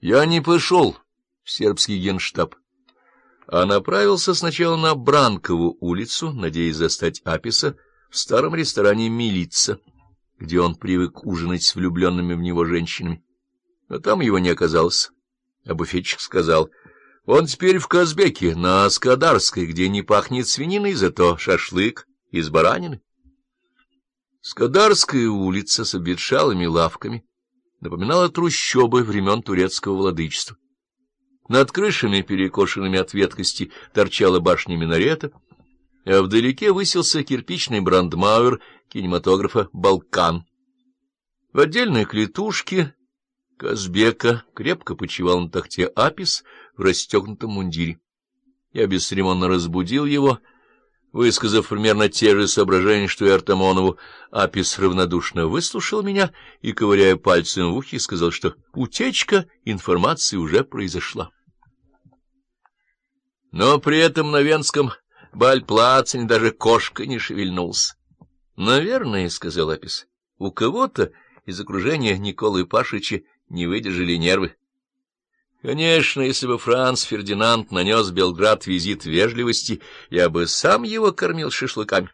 Я не пошел в сербский генштаб, а направился сначала на Бранкову улицу, надеясь застать Аписа в старом ресторане «Милица», где он привык ужинать с влюбленными в него женщинами. Но там его не оказалось. А буфетчик сказал, он теперь в Казбеке, на Скадарской, где не пахнет свининой, зато шашлык из баранины. Скадарская улица с обветшалыми лавками напоминала трущобы времен турецкого владычества. Над крышами, перекошенными от веткости, торчала башня минарета, а вдалеке высился кирпичный брандмауэр кинематографа «Балкан». В отдельной клетушке Казбека крепко почивал на тахте Апис в расстегнутом мундире. Я бесцеремонно разбудил его, высказав примерно те же соображения, что и Артамонову. Апис равнодушно выслушал меня и, ковыряя пальцем в ухе, сказал, что утечка информации уже произошла. Но при этом на Венском бальплацене даже кошка не шевельнулся. — Наверное, — сказал Апис, — у кого-то из окружения Николы Пашича не выдержали нервы. Конечно, если бы Франц Фердинанд нанес Белград визит вежливости, я бы сам его кормил шашлыками.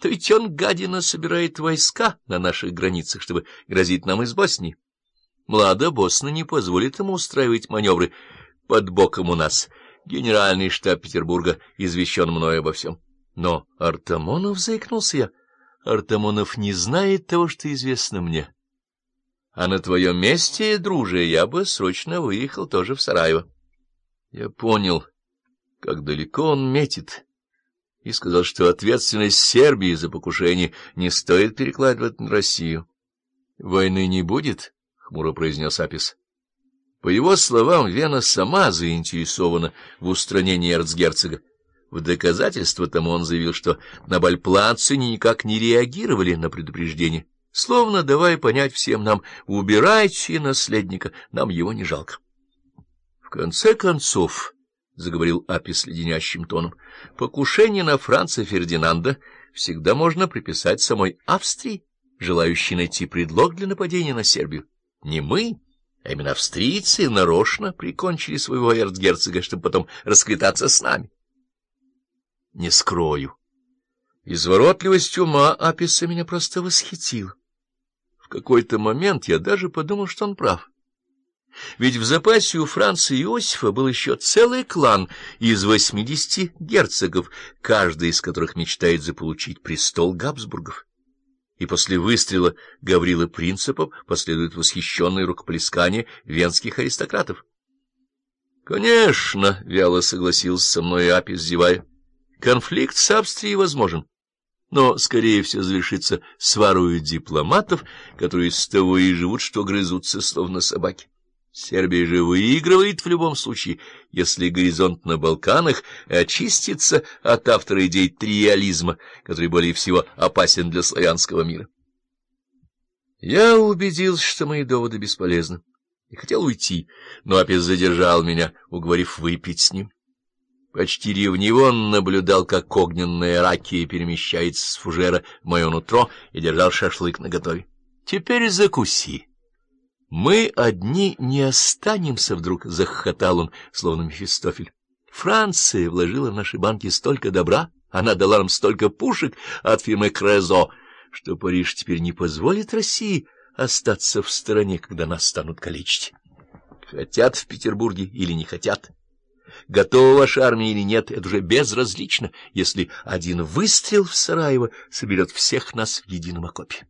То ведь он, гадина, собирает войска на наших границах, чтобы грозить нам из Боснии. Млада Босна не позволит ему устраивать маневры под боком у нас. Генеральный штаб Петербурга извещен мною обо всем. Но Артамонов, заикнулся я, Артамонов не знает того, что известно мне. А на твоем месте, друже, я бы срочно выехал тоже в Сараево. Я понял, как далеко он метит, и сказал, что ответственность Сербии за покушение не стоит перекладывать на Россию. — Войны не будет, — хмуро произнес Апис. По его словам, Вена сама заинтересована в устранении эрцгерцога. В доказательство тому он заявил, что на Бальплаце никак не реагировали на предупреждение словно давая понять всем нам, убирайте наследника, нам его не жалко. В конце концов, — заговорил Апис леденящим тоном, — покушение на Франца Фердинанда всегда можно приписать самой Австрии, желающей найти предлог для нападения на Сербию. Не мы, а именно австрийцы нарочно прикончили своего эрцгерцога, чтобы потом расквитаться с нами. Не скрою. Изворотливость ума Аписа меня просто восхитила. Какой-то момент я даже подумал, что он прав. Ведь в запасе у Франца Иосифа был еще целый клан из восьмидесяти герцогов, каждый из которых мечтает заполучить престол Габсбургов. И после выстрела Гаврила Принципов последует восхищенное рукоплескание венских аристократов. — Конечно, — вяло согласился со мной Апис, зевая, — конфликт с Австрией возможен но, скорее всего, завершится сварою дипломатов, которые с того и живут, что грызутся, словно собаки. Сербия же выигрывает в любом случае, если горизонт на Балканах очистится от автора идей триализма, который более всего опасен для славянского мира. Я убедился, что мои доводы бесполезны, и хотел уйти, но Апис задержал меня, уговорив выпить с ним. Почти ревниво наблюдал, как огненная ракия перемещается с фужера в мое нутро и держал шашлык наготове. — Теперь закуси. — Мы одни не останемся, — вдруг захохотал он, словно Мефистофель. Франция вложила в наши банки столько добра, она дала нам столько пушек от фирмы Крезо, что Париж теперь не позволит России остаться в стороне, когда нас станут калечить. Хотят в Петербурге или не хотят — Готова ваша армия или нет, это уже безразлично, если один выстрел в Сараево соберет всех нас в едином окопе.